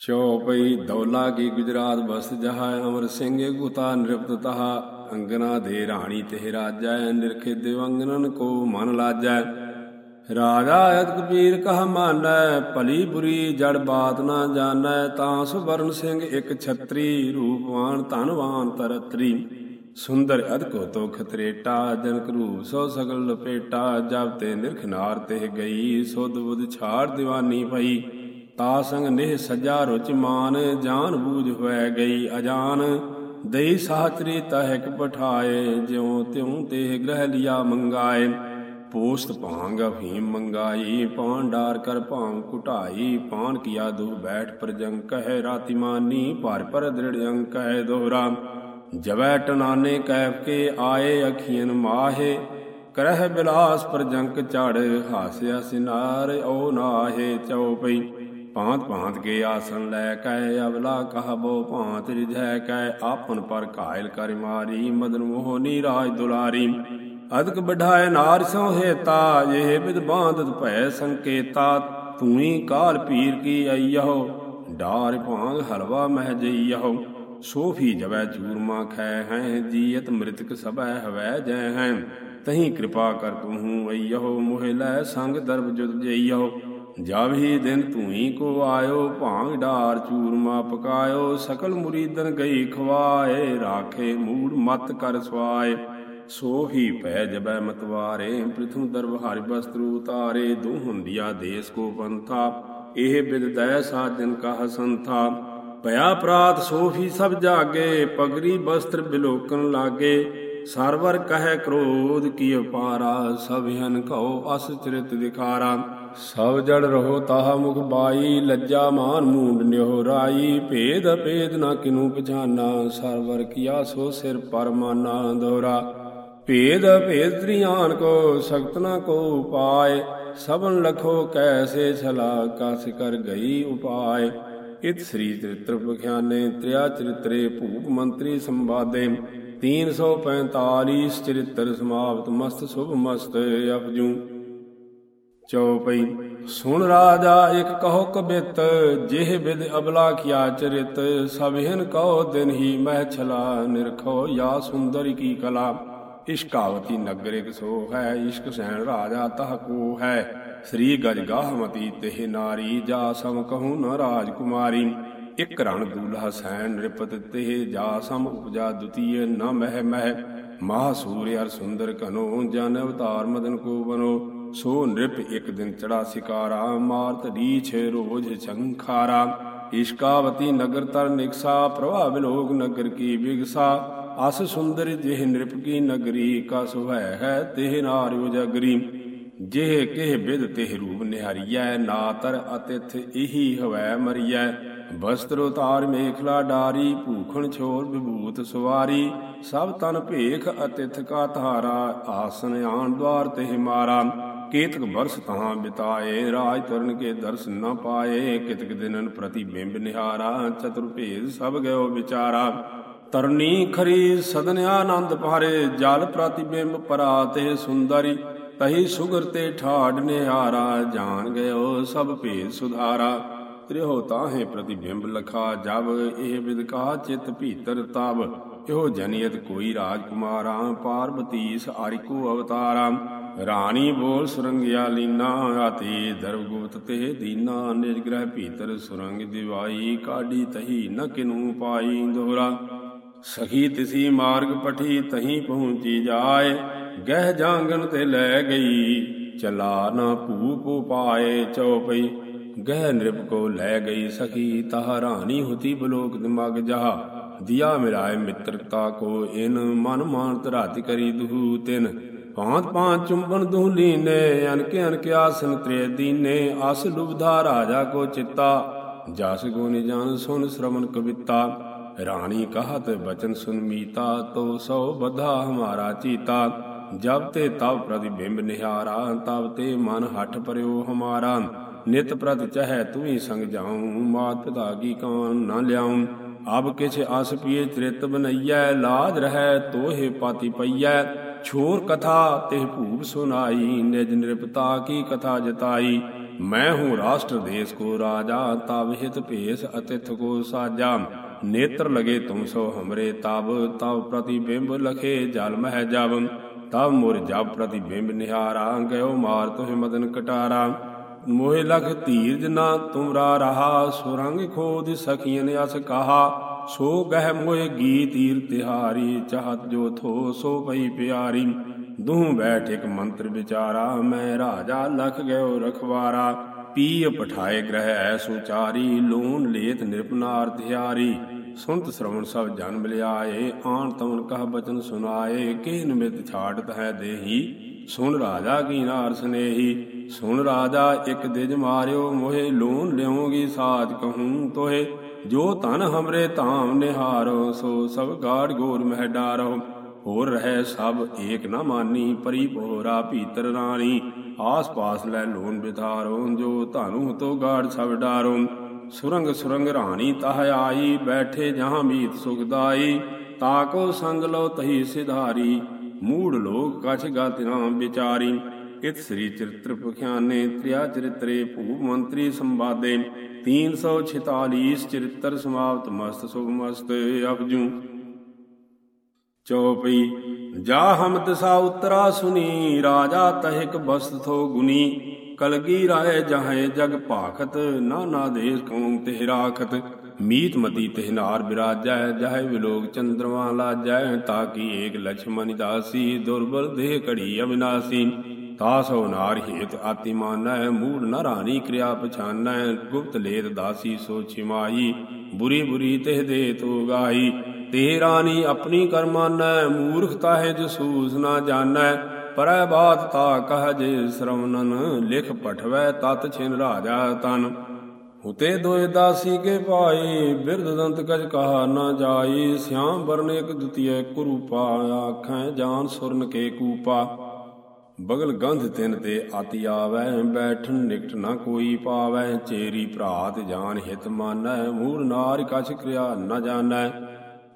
ਚੌਪਈ ਦੌਲਾ ਕੀ ਗੁਜਰਾਤ ਬਸਤ ਜਹਾ ਅਮਰ ਸਿੰਘ ਗੁਤਾ ਨਿਰਪਤ ਤਹਾ, ਅੰਗਨਾ ਦੇ ਰਾਣੀ ਤੇ ਰਾਜੈ, ਨਿਰਖੇ ਦਿਵੰਗਨਨ ਕੋ ਮਨ ਲਾਜੈ। ਰਾਜਾ ਅਤ ਕਬੀਰ ਕਹ ਮਾਨੈ, ਭਲੀ ਬੁਰੀ ਜੜ ਬਾਤ ਨਾ ਜਾਣੈ, ਤਾਂ ਸੁਵਰਨ ਸਿੰਘ ਇੱਕ ਛਤਰੀ ਰੂਪਵਾਨ ਧਨਵਾਨ ਤਰਤਰੀ। ਸੁੰਦਰ ਅਦ ਕੋ ਤੋ ਖਤਰੇਟਾ, ਜਨਕ ਰੂਪ ਸੋ ਸਗਲ ਲਪੇਟਾ, ਜਬ ਤੇ ਨਿਰਖਨਾਰ ਤੇ ਗਈ, ਸੁਧ ਬੁਧ ਛਾੜ ਦੀਵਾਨੀ ਪਈ। ਤਾ ਸੰਗ ਨਿਹ ਸਜਾ ਰੁਚ ਮਾਨ, ਜਾਨ ਬੂਝ ਹੋਇ ਗਈ ਅਜਾਨ। ਦਈ ਸਾਚਰੀ ਤਹਿਕ ਪਠਾਏ, ਜਿਉ ਤਿਉ ਤੇ ਗ੍ਰਹਿ ਲਿਆ ਮੰਗਾਏ। ਪੋਸਤ ਭਾਂਗ ਅਫੀਮ ਮੰਗਾਈ, ਪਾਨ ਡਾਰ ਕਰ ਭਾਂਗ ਕੁਟਾਈ, ਪਾਨ ਕੀਆ ਦੂ ਬੈਠ ਪ੍ਰਜੰਗ ਕਹਿ ਰਾਤੀ ਮਾਨੀ, ਭਰ ਪਰ ਦ੍ਰਿੜ ਅੰਕ ਹੈ ਦੋਹਰਾ। ਜਵੈ ਟਨਾਨੇ ਕੈਫ ਕੇ ਆਏ ਅਖੀਨ ਮਾਹੇ, ਕਰਹਿ ਬਿਲਾਸ ਪ੍ਰਜੰਕ ਚੜ ਹਾਸਿਆ ਸਿਨਾਰ, ਓ ਨਾਹੇ ਚਉਪਈ ਭਾਂਤ ਭਾਂਤ ਕੇ ਆਸਨ ਲੈ ਕੈ, ਅਵਲਾ ਕਹਬੋ ਭਾਂਤ ਰਿਝੈ ਕੈ, ਆਪਨ ਪਰ ਘਾਇਲ ਕਰ ਮਾਰੀ, ਮਦਨ ਮੋਹ ਨੀ ਰਾਜ ਦੁਲਾਰੀ। ਅਦਕ ਬਢਾਏ ਨਾਰ ਸੋ ਹੇਤਾ ਬਿਦ ਬਾਂਧਤ ਭੈ ਸੰਕੇਤਾ ਤੂਈ ਕਾਲ ਪੀਰ ਕੀ ਅਈਹੋ ਡਾਰ ਭਾਂਗ ਹਲਵਾ ਮਹਿ ਜਈਹੋ ਸੋਫੀ ਜਵੈ ਚੂਰਮਾ ਖੈ ਹੈ, ਜੀਅਤ ਮ੍ਰਿਤਕ ਸਭੈ ਹਵੈ ਜੈ ਹੈ। ਤਹੀਂ ਕਿਰਪਾ ਕਰ ਤੂੰ ਅਈਹੋ ਮੋਹਿ ਲੈ ਸੰਗ ਦਰਬ ਜੁਦ ਜਈਹੋ ਜਬ ਹੀ ਦਿਨ ਤੂੰ ਕੋ ਆਇਓ ਭਾਂਗ ਡਾਰ ਚੂਰਮਾ ਪਕਾਇਓ, ਸਕਲ ਮੁਰੀਦਨ ਗਈ ਖਵਾਏ, ਰਾਖੇ ਮੂੜ ਮਤ ਕਰ ਸਵਾਏ। ਸੋ ਹੀ ਪੈ ਜਬੈ ਮਤਵਾਰੇ ਪ੍ਰਿਥਮ ਦਰਬ ਹਰਿ ਬਸਤਰੂ ਉਤਾਰੇ, ਦੋ ਹੁੰਦੀਆ ਦੇਸ ਕੋ ਪੰਥਾ, ਇਹ ਬਿਦ ਦਇ ਦਿਨ ਕਾ ਸੰਥਾ। ਭਇਆ ਪ੍ਰਾਤ ਸੋਫੀ ਸਭ ਜਾਗੇ, ਪਗਰੀ ਬਸਤਰ ਬਿਲੋਕਨ ਲਾਗੇ। ਸਰਵਰ ਕਹੈ ਕ੍ਰੋਧ, ਕੀ ਅਪਾਰਾ? ਸਭ ਹਨ ਕਉ ਅਸ ਚਰਿਤ ਦਿਖਾਰਾ ਸਭ ਜੜ ਰਹੋ ਤਾਹ ਮੁਖ ਬਾਈ, ਲੱਜਾ ਮਾਨ ਮੂੰਡ ਨਿਹੋ ਰਾਈ। ਭੇਦ ਭੇਦ ਨਾ ਕਿਨੂ ਪਛਾਨਾ? ਸਰਵਰ ਕੀਆ ਸੋ ਸਿਰ ਪਰਮਾਨਾ ਦੋਰਾ। ਭੇਦ ਭੇਦ ਤ੍ਰਿਆਨ ਕੋ, ਸਖਤ ਨਾ ਕੋ ਉਪਾਏ। ਸਭਨ ਲਖੋ ਕੈਸੇ ਛਲਾ, ਕਸ ਕਰ ਗਈ ਉਪਾਏ। ਇਤ ਸ੍ਰੀ ਚਰਿਤ੍ਰ ਬਖਿਆਨੇ ਤ੍ਰਿਆ ਚਰਿਤਰੇ ਭੂਪ ਮੰਤਰੀ ਸੰਵਾਦੇ। 345 ਚਰਿੱਤਰ ਸਮਾਪਤ ਮਸਤ ਸੁਭ ਮਸਤ ਅਪਜੂ ਚਉਪਈ ਸੁਣ ਰਾਜਾ, ਇਕ ਕਹੋ ਕਬਿਤ, ਜਿਹ ਬਿਦ ਅਬਲਾ ਕੀਆ ਚਰਿਤ ਸਭਿਨ ਕਹੋ ਦਿਨ ਹੀ ਮਹਿ ਛਲਾ ਨਿਰਖੋ ਯਾ ਸੁੰਦਰ ਕੀ ਕਲਾ। ਇਸ਼ਕਾਵਤੀ ਨਗਰ ਇਕ ਸੋ ਹੈ, ਇਸ਼ਕ ਸਹਿਣ ਰਾਜਾ ਤਹ ਕੋ ਹੈ। ਸ੍ਰੀ ਗਜ ਗਾਹਮਤੀ ਤੇ ਨਾਰੀ, ਜਾ ਸਮ ਕਹੂ ਨ ਰਾਜ ਕੁਮਾਰੀ ਇਕ ਰਣ ਦੂਲਹਾ ਸੈਣ ਨਿਰਪਤ ਤੇ ਜਾ ਸਮ ਉਪਜਾ ਦੁਤੀਏ ਨ ਮਹਿ ਮਹਿ। ਮਹਾ ਸੂਰ ਅਰ ਸੁੰਦਰ ਕਨੋ ਜਨ ਅਵਤਾਰ ਮਦਨ ਕੋ ਬਨੋ। ਸੋ ਨਿਰਪ ਇਕ ਦਿਨ ਚੜਾ ਸਿਕਾਰਾ, ਮਾਰਤ ਰੀਛ ਰੋਜ ਚੰਖਾਰਾ ਇਸ਼ਕਾਵਤੀ ਨਗਰ ਤਰ ਨਿਕਸਾ, ਪ੍ਰਭਾ ਲੋਕ ਨਗਰ ਕੀ ਵਿਗਸਾ। ਅਸ ਸੁੰਦਰ ਜਿਹ ਨਿਰਪ ਕੀ ਨਗਰੀ ਕਾ ਹੈ ਹੈ ਤਿਹ ਨਾਰ ਉਜਗਰੀ। ਜਿਹ ਕਿਹ ਬਿਦ ਤਿਹ ਰੂਪ ਨਿਹਾਰੀਐ, ਨਾਤਰ ਅਤਿਥ ਇਹੀ ਹਵੈ ਮਰੀਐ। ਬਸਤਰ ਉਤਾਰ ਮੇਖਲਾ ਡਾਰੀ, ਭੂਖਣ ਛੋਰ ਵਿਭੂਤ ਸਵਾਰੀ। ਸਭ ਤਨ ਭੇਖ ਅਤਿਥ ਕਾ ਧਾਰਾ, ਆਸਨ ਆਣ ਦਵਾਰ ਤੇ ਮਾਰਾ। ਕੇਤਕ ਬਰਸ ਤਹਾਂ ਬਿਤਾਏ, ਰਾਜ ਤਰਨ ਕੇ ਦਰਸ ਨ ਪਾਏ। ਕਿਤਕ ਦਿਨਨ ਪ੍ਰਤੀਬਿੰਬ ਨਿਹਾਰਾ, ਚਤੁਰ ਭੇਦ ਸਭ ਗਇਓ ਵਿਚਾਰਾ। ਤਰਨੀ ਖਰੀ ਸਦਨ ਆਨੰਦ ਭਾਰੇ, ਜਲ ਪ੍ਰਤੀਬਿੰਬ ਪਰਾ ਤੇ ਸੁੰਦਰੀ। ਤਹੀ ਸੁਗਰ ਤੇ ਠਾੜ ਨਿਹਾਰਾ, ਜਾਣ ਗਇਓ ਸਭ ਭੇਦ ਸੁਧਾਰਾ। ਤ੍ਰਿਹੋ ਤਾਹੇ ਪ੍ਰਤੀਬਿੰਬ ਲਖਾ ਜਬ, ਇਹ ਵਿਦਕਾ ਚਿਤ ਭੀਤਰ ਤਬ। ਇਹੋ ਜਨੀਅਤ ਕੋਈ ਰਾਜਕੁਮਾਰਾ ਪਾਰਬਤੀਸ ਆਰਿਕੋ ਅਵਤਾਰਾ। ਰਾਣੀ ਬੋਲ ਸੁਰੰਗਿਆ ਲੀਨਾ ਆਤੀ ਦਰਵ ਗੁਪਤ ਤੇ ਦੀਨਾ। ਨਿਰਗ੍ਰਹਿ ਭੀਤਰ ਸੁਰੰਗ ਦਿਵਾਈ, ਕਾਢੀ ਤਹੀ ਨ ਕਿਨੂ ਪਾਈ ਦੋਹਰਾ। ਸਖੀ ਤਿਸੀ ਮਾਰਗ ਪਠੀ, ਤਹੀ ਪਹੁੰਚੀ ਜਾਏ। ਗਹਿ ਜਾਂਗਨ ਤੇ ਲੈ ਗਈ, ਚਲਾ ਨਾ ਭੂਪ ਉਪਾਏ ਚਉਪਈ ਗਹਿ ਨਿਰਭ ਕੋ ਲੈ ਗਈ ਸਖੀ, ਤਹ ਰਾਣੀ ਹੁਤੀ ਬਲੋਕ ਦਿਮਾਗ ਜਹਾ। ਦਿਆ ਮਿਲਾਏ ਮਿੱਤਰਤਾ ਕੋ ਇਨ, ਮਨ ਮਾਨ ਰਾਤਿ ਕਰੀ ਦੁਹੂ ਤਿਨ। ਪਾਂਤ ਪਾਂਚ ਚੁੰਬਨ ਦੁਹ ਲੀਨੇ ਅਨਕੇ ਅਨਕੇ ਆਸਨ ਤ੍ਰੇ ਦੀਨੇ। ਅਸ ਲੁਬਧਾ ਰਾਜਾ ਕੋ ਚਿੱਤਾ, ਜਸ ਗੋ ਨਿਜਾਨ ਸੁਨ ਸ਼ਰਵਨ ਕਵਿਤਾ। ਰਾਣੀ ਕਹਤ ਬਚਨ ਸੁਨ ਮੀਤਾ, ਤੋ ਸੋ ਬਧਾ ਹਮਾਰਾ ਚੀਤਾ। ਜਬ ਤੇ ਤਬ ਪ੍ਰਤਿਬਿੰਬ ਨਿਹਾਰਾ ਤਬ ਤੇ ਮਨ ਹਠ ਪਰਿਓ ਹਮਾਰਾ। ਨਿਤ ਪ੍ਰਤ ਚਹਿ ਤੂੰ ਸੰਗ ਜਾਉ, ਮਾਤ ਪਿਤਾ ਕੀ ਕਾਨ ਨ ਲਿਆਉ। ਅਬ ਕਿਛ ਆਸ ਪੀਏ ਤ੍ਰਿਤ ਬਨਈਐ, ਲਾਜ ਰਹਿ ਤੋਹੇ ਪਾਤੀ ਪਈਐ। ਛੋਰ ਕਥਾ ਤੇ ਭੂਪ ਸੁਨਾਈ, ਨਿਜ ਨਿਰਪਤਾ ਕੀ ਕਥਾ ਜਤਾਈ। ਮੈਂ ਹੂੰ ਰਾਸ਼ਟਰ ਦੇਸ ਕੋ ਰਾਜਾ ਤਬ ਹਿਤ ਭੇਸ ਅਤਿਥ ਕੋ ਸਾਜਾ। ਨੇਤਰ ਲਗੇ ਤੁਮ ਸੋ ਹਮਰੇ ਤਬ ਤਬ ਪ੍ਰਤੀਬਿੰਬ ਲਖੇ ਜਲ ਮਹਿ ਜਬ ਤਬ ਮੋਰ ਜਬ ਪ੍ਰਤੀਬਿੰਬ ਨਿਹਾਰਾ ਗਇਓ ਮਾਰ ਤੋਹਿ ਮਦਨ ਕਟਾਰਾ। ਮੋਹਿ ਲਖ ਧੀਰਜ ਨਾ ਤੁਮਰਾ ਰਹਾ, ਸੁਰੰਗ ਖੋਦ ਸਖੀਨ ਅਸ ਕਹਾ। ਸੋ ਗਹਿ ਮੋਹਿ ਗੀਤ ਈਰ ਤਿਹਾਰੀ, ਚਾਹਤ ਜੋ ਥੋ ਸੋ ਪਈ ਪਿਆਰੀ। ਦੂਹ ਬੈਠ ਇਕ ਮੰਤਰ ਵਿਚਾਰਾ, ਮੈਂ ਰਾਜਾ ਲਖ ਗਇਓ ਰਖਵਾਰਾ। ਪੀ ਪਠਾਏ ਗ੍ਰਹਿ ਐ ਸੁਚਾਰੀ ਲੂਨ ਲੇਤ ਨਿਰਪਨਾਰ ਧਿਆਰੀ ਸੁਨਤ ਸ਼ਰਵਣ ਸਭ ਜਨ ਮਿਲਿਆਏ, ਆਣ ਤਮਨ ਕਹ ਬਚਨ ਸੁਨਾਏ ਕੇ ਨਿਮਿਤ ਛਾੜਤ ਹੈ ਦੇਹੀ? ਸੁਣ ਰਾਜਾ ਕੀ ਨਾਰ ਸਨੇਹੀ? ਸੁਣ ਰਾਜਾ, ਇਕ ਦਿਜ ਮਾਰਿਓ ਮੋਹਿ ਲੋਨ ਲਿਓਗੀ ਸਾਜ ਕਹੂੰ ਤੋਹੇ। ਜੋ ਧਨ ਹਮਰੇ ਧਾਮ ਨਿਹਾਰੋ, ਸੋ ਸਭ ਗਾੜ ਗੋਰ ਮਹਿ ਡਾਰੋ। ਹੋਰ ਰਹਿ ਸਭ, ਏਕ ਨਾ ਮਾਨੀ, ਪਰੀ ਭੋਰਾ ਭੀਤਰ ਰਾਣੀ। ਆਸ ਪਾਸ ਲੈ ਲੋਨ ਬਿਧਾਰੋ ਜੋ ਧਾਨੂ ਤੋ ਗਾੜ ਸਭ ਡਾਰੋ। ਸੁਰੰਗ ਸੁਰੰਗ ਰਾਣੀ ਤਹ ਆਈ, ਬੈਠੇ ਜਹਾਂ ਮੀਤ ਸੁਖਦਾਈ ਤਾਕੋ ਸੰਗ ਲੋ ਤਹੀ ਸਿਧਾਰੀ, ਮੂੜ ਲੋਕ ਕਛ ਗਤ ਨਾਮ ਵਿਚਾਰੀ। ਇਤ ਸ੍ਰੀ ਚਰਿਤ੍ਰ ਪਖਿਆਨੇ, ਤ੍ਰਿਆ ਚਰਿਤਰੇ ਭੂਪ ਮੰਤਰੀ ਸੰਵਾਦੇ। 346 ਚਰਿਤ੍ਰ ਸਮਾਪਤ, ਮਸਤ ਸੁਭ ਮਸਤ ਅਪਜੂ ਚੌਪਈ ਜਾ ਹਮ ਦਸਾ ਉਤਰਾ ਸੁਨੀ, ਰਾਜਾ ਤਹਿਕ ਬਸਤ ਥੋ ਗੁਨੀ। ਕਲਗੀ ਰਾਏ ਜਹੈ ਜਗ ਭਾਖਤ, ਨਾਨਾ ਦੇਸ ਕਉ ਤਿਹ ਰਾਖਤ। ਮੀਤ ਮਤੀ ਤਿਹਨਾਰ ਬਿਰਾਜੈ, ਜਹੈ ਵਿਲੋਕ ਚੰਦਰਮਾ ਲਾਜੈ ਤਾਕੀ ਏਕ ਲਛਮਨ ਦਾਸੀ ਦੁਰਬਲ ਦੇਹ ਘੜੀ ਅਵਿਨਾਸੀ। ਤਾਸੋ ਨਾਰ ਹੇਤ ਆਤੀ ਮੂੜ ਨ ਕਿਰਿਆ ਪਛਾਨੈ, ਗੁਪਤ ਲੇਤ ਦਾਸੀ ਸੋ ਛਿਮਾਈ। ਬੁਰੀ ਬੁਰੀ ਤਿਹ ਦੇ ਤੋ ਗਾਈ ਤੇ ਰਾਨੀ ਆਪਣੀ ਕਰਮਾਨੈ ਮੂਰਖ ਹੈ ਜਸੂਸ ਨਾ ਜਾਣੈ। ਪਰੈ ਬਾਤ ਤਾ ਕਹ ਜੇ ਸ਼ਰਵਨਨ ਲਿਖ ਪਠਵੈ ਤਤ ਛਿਨ ਰਾਜਾ ਤਨ। ਹੁਤੇ ਦੋਇ ਦਾਸੀ ਕੇ ਪਾਈ ਬਿਰਧ ਦੰਤ ਕਜ ਕਹਾ ਨਾ ਜਾਈ। ਸਿਆਮ ਵਰਨ ਇਕ ਦੁਤੀਏ ਕੁਰੂਪਾ ਆਖੈ ਜਾਨ ਸੁਰਨ ਕੇ ਕੂਪਾ। ਬਗਲ ਗੰਧ ਤਿਨ ਤੇ ਆਤੀ ਆਵੈ, ਬੈਠਣ ਨਿਕਟ ਨਾ ਕੋਈ ਪਾਵੈ। ਚੇਰੀ ਭਰਾਤ ਜਾਨ ਹਿਤ ਮਾਨੈ, ਮੂਰ ਨਾਰ ਕਛ ਕਰਿਆ ਨਾ ਜਾਣੈ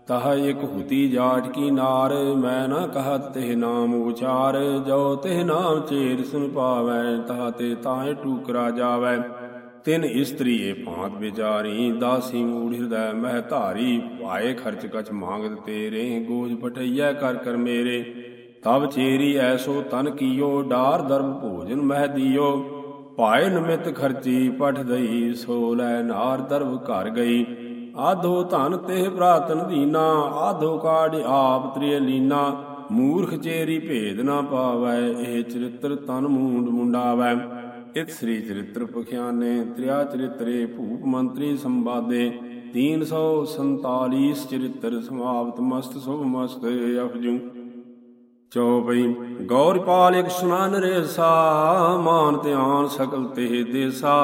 ਤਹ ਇਕ ਹੁਤੀ ਜਾਟ ਕੀ ਨਾਰ, ਮੈਂ ਨਾ ਕਹਤ ਤੇ ਨਾਮ ਉਚਾਰ, ਜੋ ਤੇ ਨਾਮ ਚੇਰ ਸੁਨ ਪਾਵੈ, ਤਹ ਤੇ ਤਾਏ ਟੂਕਰਾ ਜਾਵੈ। ਤਿਨ ਇਸਤਰੀਏ ਏ ਭਾਂਤ ਵਿਚਾਰੀ, ਦਾਸੀ ਮੂੜ ਹਿਰਦੈ ਮਹਿ ਧਾਰੀ ਪਾਏ ਖਰਚ ਕਛ ਮੰਗਤ ਤੇਰੇ, ਗੋਜ ਪਟਈਐ ਕਰ ਕਰ ਮੇਰੇ। ਤਬ ਚੇਰੀ ਐਸੋ ਤਨ ਕੀਓ, ਡਾਰ ਦਰਬ ਭੋਜਨ ਮਹਿ ਦਿਓ। ਪਾਏ ਨਮਿਤ ਖਰਚੀ ਪਠ ਦਈ, ਸੋ ਲੈ ਨਾਰ ਦਰਬ ਘਰ ਗਈ। ਆਧੋ ਧਨ ਤੇ ਭਰਾਤਨ ਦੀਨਾ, ਆਧੋ ਕਾੜ ਆਪ ਤ੍ਰਿਯ ਲੀਨਾ, ਮੂਰਖ ਚੇਰੀ ਭੇਦ ਨਾ ਪਾਵੈ, ਇਹ ਚਰਿਤ੍ਰ ਤਨ ਮੂੰਡ ਮੁੰਡਾਵੈ। ਇਤ ਸ੍ਰੀ ਚਰਿਤ੍ਰ ਪਖਿਆਨੇ, ਤ੍ਰਿਆ ਚਰਿਤਰੇ ਭੂਪ ਮੰਤਰੀ ਸੰਵਾਦੇ 347 ਚਰਿਤ੍ਰ ਸਮਾਪਤ ਮਸਤ ਸੁਭ ਮਸਤ ਅਫਜੂ ਚੌਪਈ ਗੌਰਪਾਲ ਇਕ ਸੁਨਾਨ ਰੇਸਾ ਮਾਨ ਧਿਆਨ ਸਕਲ ਤੇ ਦੇਸਾ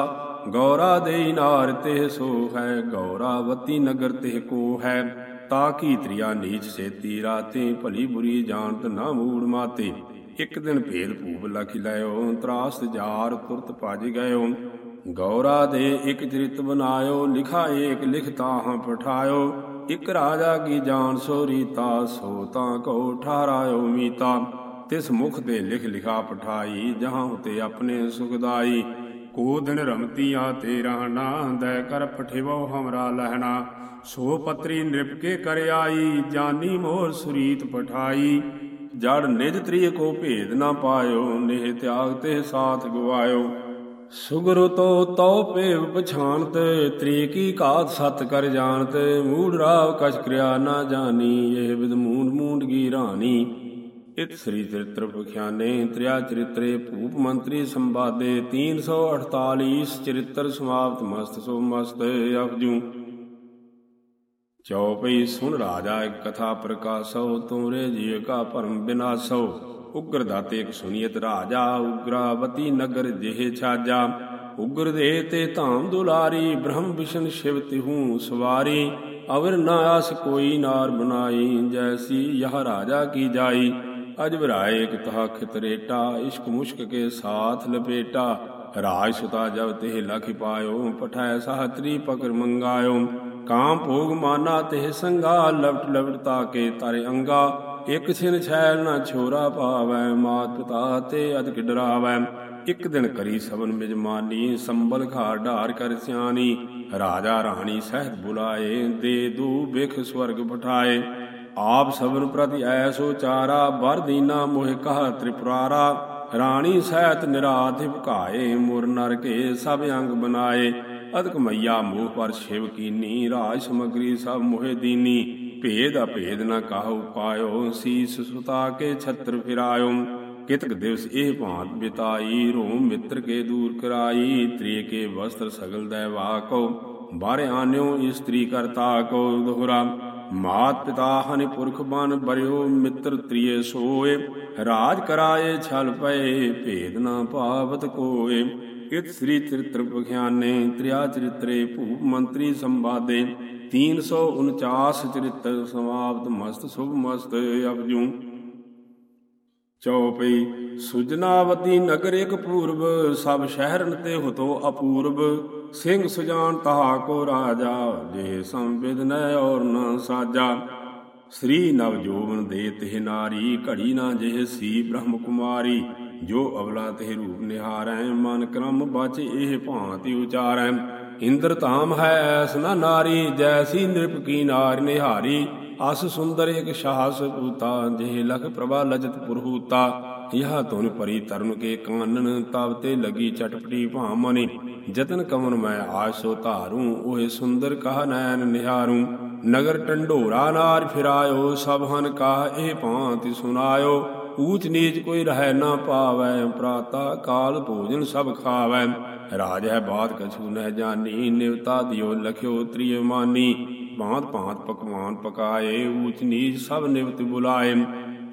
ਗੌਰਾ ਦੇਈ ਨਾਰ ਤੇ ਸੋ ਹੈ, ਗੌਰਾਵਤੀ ਨਗਰ ਤਿਹ ਕੋ ਹੈ। ਤਾ ਕੀ ਤ੍ਰਿਆ ਨੀਚ ਸੇਤੀ ਰਾਤੇ, ਭਲੀ ਬੁਰੀ ਜਾਣਤ ਨਾ ਮੂੜ ਮਾਤੇ। ਇੱਕ ਦਿਨ ਭੇਦ ਭੂਪ ਲਖ ਲਿਓ ਤਰਾਸ ਜਾਰ ਤੁਰਤ ਭਜ ਗਇਓ। ਗੌਰਾ ਦੇ ਇੱਕ ਚਰਿਤ ਬਨਾਇਓ, ਲਿਖਾ ਏਕ ਲਿਖਤਾ ਹਾਂ ਪਠਾਇਓ। ਇਕ ਰਾਜਾ ਕੀ ਜਾਨ ਸੋ ਰੀਤਾ ਸੋ ਤਾਂ ਕੋ ਠਾਰਾਇਓ ਮੀਤਾ। ਤਿਸ ਮੁਖ ਤੇ ਲਿਖ ਲਿਖਾ ਪਠਾਈ, ਜਹਾਂ ਉਤੇ ਆਪਣੇ ਸੁਖਦਾਈ ਕੋ ਦਿਨ ਰਮਤੀ ਆ ਤੇ ਰਾਣਾ ਦੈ ਕਰ ਪਠਿਵੋ ਹਮਰਾ ਲਹਿਣਾ, ਸੋ ਪਤਰੀ ਨਿਰਪਕੇ ਕਰ ਆਈ, ਜਾਨੀ ਮੋਰ ਸੁਰੀਤ ਪਠਾਈ। ਜੜ ਨਿਜ ਤ੍ਰਿਯ ਕੋ ਭੇਦ ਨਾ ਪਾਇਓ, ਨਿਹ ਤਿਆਗ ਤੇ ਸਾਥ ਗਵਾਇਓ ਸੁਗਰ ਤੋ ਤਉ ਭੇਵ ਪਛਾਨਤ, ਤ੍ਰੀ ਕੀ ਘਾਤ ਸਤ ਕਰ ਜਾਣਤ, ਮੂੜ ਰਾਵ ਕਛ ਕਰਿਆ ਨਾ ਜਾਣੀ ਇਹ ਵਿਦ ਮੂੰਡ ਮੂੰਡ ਕੀ ਰਾਣੀ ਇਤ ਸ੍ਰੀ ਚਰਿਤ੍ਰ ਪਖਿਆਨੇ ਤ੍ਰਿਆ ਚਰਿਤਰੇ ਭੂਪ ਮੰਤਰੀ ਸੰਵਾਦੇ 348 ਚਰਿਤ੍ਰ ਸਮਾਪਤ ਮਸਤ ਸੋ ਮਸਤ ਅਪਜੂ ਚੌਪਈ ਸੁਣ ਰਾਜਾ ਇੱਕ ਕਥਾ ਪ੍ਰਕਾਸ਼ੋ, ਤੁਮਰੇ ਜੀਵ ਕਾ ਭਰਮ ਬਿਨਾਸੋ। ਉਗਰ ਦਾਤੇ ਇੱਕ ਸੁਨੀਤ ਰਾਜਾ, ਉਗਰਾਵਤੀ ਨਗਰ ਜਿਹੇ ਛਾਜਾ। ਉਗਰ ਦੇ ਤੇ ਧਾਮ ਦੁਲਾਰੀ, ਬ੍ਰਹਮ ਵਿਸ਼ਨ ਸ਼ਿਵ ਤਿਹੂ ਸਵਾਰੀ। ਅਵਰ ਨਾ ਆਸ ਕੋਈ ਨਾਰ ਬਨਾਈ ਜੈਸੀ ਯਹ ਰਾਜਾ ਕੀ ਜਾਈ। ਅਜ ਵਿਰਾਏ ਇਕ ਤਹਾ ਖਿਤਰੇਟਾ ਇਸ਼ਕ ਮੁਸ਼ਕ ਕੇ ਸਾਥ ਲਪੇਟਾ। ਰਾਜ ਸੁਤਾ ਜਬ ਤੇ ਲਖ ਪਾਇਓ ਪਠਾਇ ਸਾਹਤਰੀ ਪਕਰ ਮੰਗਾਇਓ। ਕਾਮ ਭੋਗ ਮਾਨਾ ਤੇ ਸੰਗਾ, ਲਵਟ ਲਵਟਤਾ ਕੇ ਤਾਰੇ ਅੰਗਾ। ਇਕ ਸਿਨ ਛੈਲ ਨਾ ਛੋਰਾ ਪਾਵੈ ਮਾਤ ਪਿਤਾ ਤੇ ਅਦਕ ਡਰਾਵੈ। ਇੱਕ ਦਿਨ ਕਰੀ ਸਬਨ ਮਿਜਮਾਨੀ ਸੰਬਲ ਖਾਰ ਢਾਰ ਕਰ ਸਿਆਣੀ। ਰਾਜਾ ਰਾਣੀ ਸਹਿਤ ਬੁਲਾਏ, ਦੇ ਦੂ ਬਿਖ ਸਵਰਗ ਪਠਾਏ। ਆਪ ਸਭਨ ਪ੍ਰਤੀ ਐਸੋ ਚਾਰਾ ਬਰ ਦੀਨਾ ਮੋਹਿ ਕਹ ਤ੍ਰਿਪੁਰਾਰਾ। ਰਾਣੀ ਸਹਿਤ ਨਿਰਾਧ ਭਕਾਏ, ਮੁਰ ਨਰ ਕੇ ਸਭ ਅੰਗ ਬਨਾਏ। ਅਦਕ ਮਈਆ ਮੋਹ ਪਰ ਸ਼ਿਵ ਕੀਨੀ, ਰਾਜ ਸਮਗਰੀ ਸਭ ਮੋਹਿ ਦੀਨੀ। ਭੇਦ ਅਭੇਦ ਨ ਕਾਹੂ ਪਾਇਓ ਸੀਸ ਸੁਤਾ ਕੇ ਛਤਰ ਫਿਰਾਇਓ। ਕਿਤਕ ਦਿਵਸ ਇਹ ਭਾਂਤ ਬਿਤਾਈ ਰੋਮ ਮਿੱਤਰ ਕੇ ਦੂਰ ਕਰਾਈ। ਤ੍ਰੀ ਕੇ ਵਸਤਰ ਸਗਲ ਦੈਵਾ ਕੋ ਬਾਰੇ ਆਨਿਓ ਇਸਤਰੀ ਕਰਤਾ ਕੋ ਦੋਹਰਾ। ਮਾਤ ਪਿਤਾ ਹਨਿ ਪੁਰਖ ਬਨ ਬਰਿਓ ਮਿੱਤਰ ਤ੍ਰਿਏ ਸੋਏ, ਰਾਜ ਕਰਾਏ ਛਲ ਪਏ, ਭੇਦ ਨਾ ਭਾਵਤ ਕੋਏ। ਇਤ ਸ੍ਰੀ ਚਰਿਤ੍ਰ ਪਖਿਆਨੇ ਤ੍ਰਿਆ ਚਰਿਤਰੇ ਭੂਪ ਮੰਤਰੀ ਸੰਵਾਦੇ 349 ਚਰਿਤ੍ਰ ਸਮਾਪਤ ਮਸਤ ਸੁਭ ਮਸਤ ਅਪਜੂ ਚੌਪਈ ਸੁਜਨਾਵਤੀ ਨਗਰ ਇਕ ਪੂਰਬ, ਸਭ ਸ਼ਹਿਰਨ ਤੇ ਹੁਤੋ ਅਪੂਰਬ। ਸਿੰਘ ਸੁਜਾਨ ਤਹਾ ਕੋ ਰਾਜਾ, ਜੇ ਸੰਵਿਦ ਨੈ ਔਰ ਨ ਸਾਜਾ। ਸ੍ਰੀ ਨਵ ਜੋਵਨ ਦੇ ਤਿਹ ਨਾਰੀ, ਘੜੀ ਨਾ ਜਿਹ ਸੀ ਬ੍ਰਹਮ ਕੁਮਾਰੀ। ਜੋ ਅਵਲਾ ਤੇ ਰੂਪ ਨਿਹਾਰੈ, ਮਨ ਕਰਮ ਬਚ ਇਹ ਭਾਂਤੀ ਉਚਾਰੈ। ਇੰਦਰ ਧਾਮ ਹੈ ਐਸ ਨਾ ਨਾਰੀ ਜੈਸੀ ਨਿਰਪ ਕੀ ਨਾਰ ਨਿਹਾਰੀ। ਅਸ ਸੁੰਦਰ ਇਕ ਸ਼ਾਹਸ ਪੂਤਾ ਜਿਹ ਲਖ ਪ੍ਰਭਾ ਲਜਤ ਪੁਰਹੂਤਾ। ਯਹ ਤੁਨ ਪਰੀ ਤਰਨ ਕੇ ਕਾਨਨ ਤਬ ਤੇ ਲਗੀ ਚਟਪਟੀ ਭਾਮਨੀ। ਜਤਨ ਕਮਨ ਮੈਂ ਆਸੋ ਧਾਰੂ ਓਏ ਸੁੰਦਰ ਕਹ ਨੈਣ ਨਿਹਾਰੂ। ਨਗਰ ਟੰਡੋਰਾ ਨਾਰ ਫਿਰਾਇਓ, ਸਭ ਹਨ ਕਾਹ ਇਹ ਭਾਂਤੀ ਸੁਨਾਇਓ। ਊਚ ਨੀਚ ਕੋਈ ਰਹਿ ਨਾ ਪਾਵੈ, ਪ੍ਰਾਤਾ ਕਾਲ ਭੋਜਨ ਸਭ ਖਾਵੈ। ਰਾਜ ਹੈ ਬਾਤ ਕਛੂ ਨਹਿ ਜਾਨੀ, ਨਿਵਤਾ ਦਿਓ ਲਖਿਓ ਤ੍ਰਿਯ ਭਾਂਤ ਭਾਂਤ ਪਕਵਾਨ ਪਕਾਏ, ਊਚ ਨੀਚ ਸਭ ਨਿਵਤ ਬੁਲਾਏ।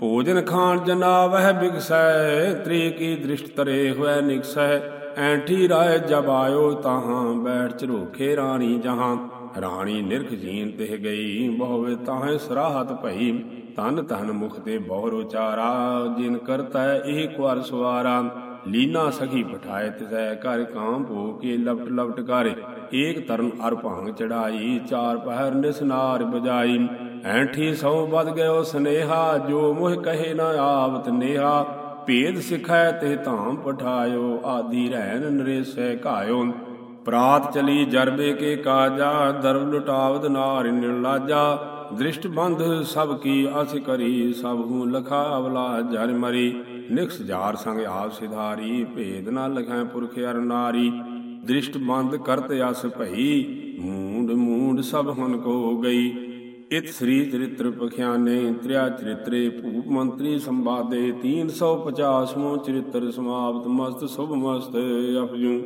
ਭੋਜਨ ਖਾਣ ਜਨਾ ਵਹਿ ਬਿਗਸੈ, ਤ੍ਰੀ ਕੀ ਦ੍ਰਿਸ਼ਟ ਤਰੇ ਹੋਇ ਨਿਕਸੈ ਐਂਠੀ ਰਾਏ ਜਬ ਆਇਓ ਤਾਹਾਂ, ਬੈਠ ਚਰੋਖੇ ਰਾਣੀ ਜਹਾਂ। ਰਾਣੀ ਨਿਰਖ ਜੀਨ ਤੇ ਗਈ ਬਹੁਵੇ ਤਾਹੇ ਸਰਾਹਤ ਭਈ। ਤਨ ਤਨ ਮੁਖ ਤੇ ਬਹੁਰ ਉਚਾਰਾ, ਜਿਨ ਕਰਤਾ ਇਹ ਕੁਾਰ ਸਵਾਰਾ, ਲੀਨਾ ਸਖੀ ਪਠਾਏ ਤਿਸੈ ਘਰ ਕਾਮ ਭੋ ਕੇ ਲਪਟ ਲਪਟ ਕਰੇ। ਏਕ ਤਰਨ ਅਰ ਭਾਂਗ ਚੜਾਈ, ਚਾਰ ਪਹਿਰ ਨਿਸਨਾਰ ਬਜਾਈ। ਐਂਠੀ ਸੌ ਬਦ ਗਇਓ ਸਨੇਹਾ, ਜੋ ਮੁਹ ਕਹੇ ਨਾ ਆਵਤ ਨੇਹਾ। ਭੇਦ ਸਿਖੈ ਤੇ ਧਾਮ ਪਠਾਇਓ, ਆਦੀ ਰਹਿਨ ਨਰੇਸੈ ਘਾਇਓ। ਪ੍ਰਾਤ ਚਲੀ ਜਰਬੇ ਕੇ ਕਾਜਾ, ਦਰਬ ਲੁਟਾਵਦ ਨਾਰ ਨਿਰਲਾਜਾ। ਦ੍ਰਿਸ਼ਟ ਬੰਧ ਸਭ ਕੀ ਅਸ ਕਰੀ, ਸਭ ਹੂੰ ਲਖਾ ਅਵਲਾ ਜਰ ਮਰੀ। ਨਿਕਸ ਜਾਰ ਸੰਗ ਆਪ ਸਿਧਾਰੀ, ਭੇਦ ਨਾ ਲਖੈ ਪੁਰਖ ਅਰ ਨਾਰੀ। ਦ੍ਰਿਸ਼ਟ ਬੰਦ ਕਰਤ ਅਸ ਭਈ, ਮੂੰਡ ਮੂੰਡ ਸਭ ਹਨ ਕੋ ਗਈ। ਇਤ ਸ੍ਰੀ ਚਰਿਤ੍ਰ ਪਖਿਆਨੇ, ਤ੍ਰਿਆ ਚਰਿਤਰੇ, ਭੂਪ ਮੰਤਰੀ ਸੰਵਾਦੇ 350 ਮੋ ਚਰਿਤ੍ਰ ਸਮਾਪਤ ਮਸਤ ਸੁਭ ਮਸਤ ਅਪਜੂ